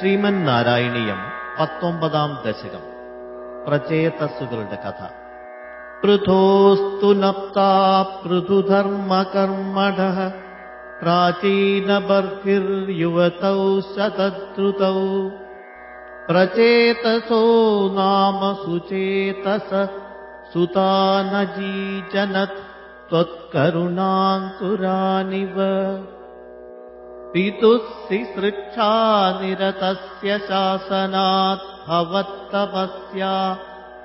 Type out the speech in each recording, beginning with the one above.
പരിണയം പത്തൊമ്പതാം ദശകം പ്രചേതസ്സുകളുടെ കഥ പൃഥോസ്തു നപ്താ പൃഥുധർമ്മകർമ്മഠः प्राचीनबर्हिर्युवतौ शतद्रुतौ प्रचेतसो नाम सुचेतस सुतानजीजनत् त्वत्करुणाङ्कुरानिव पितुः निरतस्य शासनात् भवत्तपस्या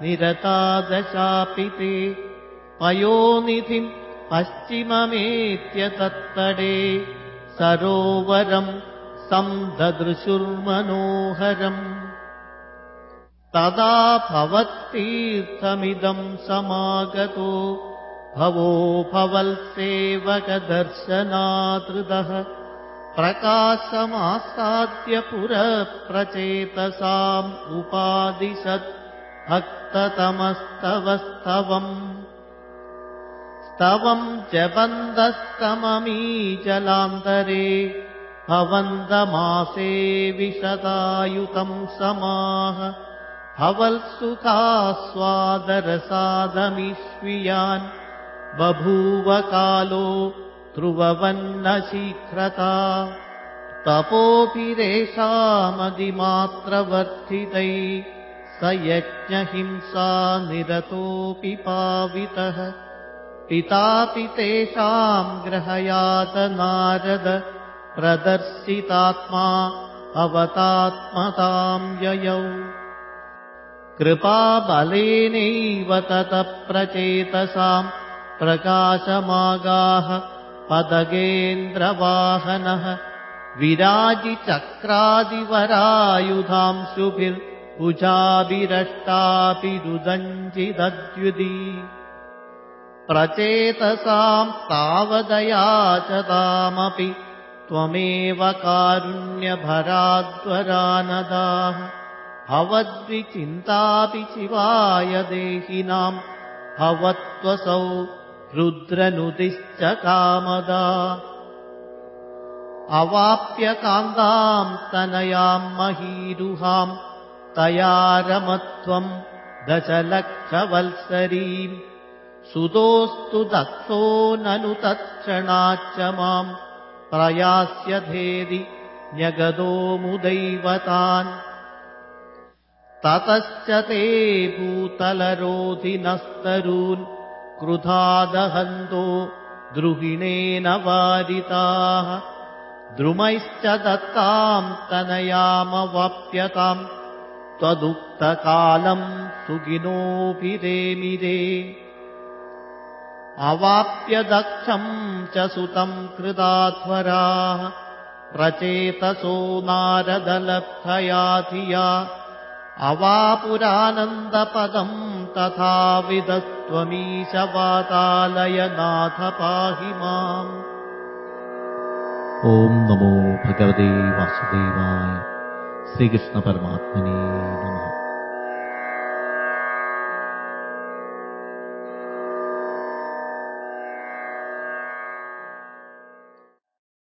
निरता दशापि ते पयोनिधिम् पश्चिममेत्य तत्तडे सरोवरम् सन्ददृशुर्मनोहरम् तदा भवत्तीर्थमिदम् समागतो भवो भवल्सेवकदर्शनादृदः प्रकाशमासाद्य पुरप्रचेतसाम् उपादिशत् भक्ततमस्तवस्तवम् स्तवम् जबन्दस्तममीजलान्तरे भवन्दमासे विशदायुतम् समाह। भवत्सुखास्वादरसादमिष्वियान् बभूव कालो ध्रुववन्न शीघ्रता तपोभिरेषामदिमात्रवर्धितै स यज्ञहिंसा निरतोऽपि पावितः। पितापि तेषाम् ग्रहयात नारद। प्रदर्शितात्मा अवतात्मताम् ययौ। कृपाबलेनैव ततः प्रचेतसाम् प्रकाशमागाः पदगेन्द्रवाहनः विराजिचक्रादिवरायुधांशुभिर्भुजाभिरष्टापि रुदञ्जिदद्युदि प्रचेतसाम् तावदया च तामपि त्वमेव कारुण्यभराद्वरानदाः। भवद्विचिन्तापि शिवाय देहिनाम् भवत्वसौ रुद्रनुदिश्च कामदा अवाप्य कान्ताम् तनयाम् महीरुहाम् तया रमत्वम् दशलक्षवल्सरीम् सुतोऽस्तु दत्तो ननु तत्क्षणाच्च माम् प्रयास्यधेदि न्यगदो मुदैवतान्। ततश्च ते भूतलरोधिनस्तरून् क्रुधादहन्तो द्रुहिणेन वारिताः द्रुमैश्च दत्ताम् तनयामवाप्यताम् त्वदुक्तकालम् सुगिनोऽभिरेमिरे अवाप्य दक्षम् च सुतम् कृताध्वराः प्रचेतसो नारदलब्धया धिया अवापुरानन्दपदम् तथाविदत्वमीशवातालयनाथ पाहि माम्। ॐ नमो भगवते वासुदेवाय श्रीकृष्णपरमात्मने नमः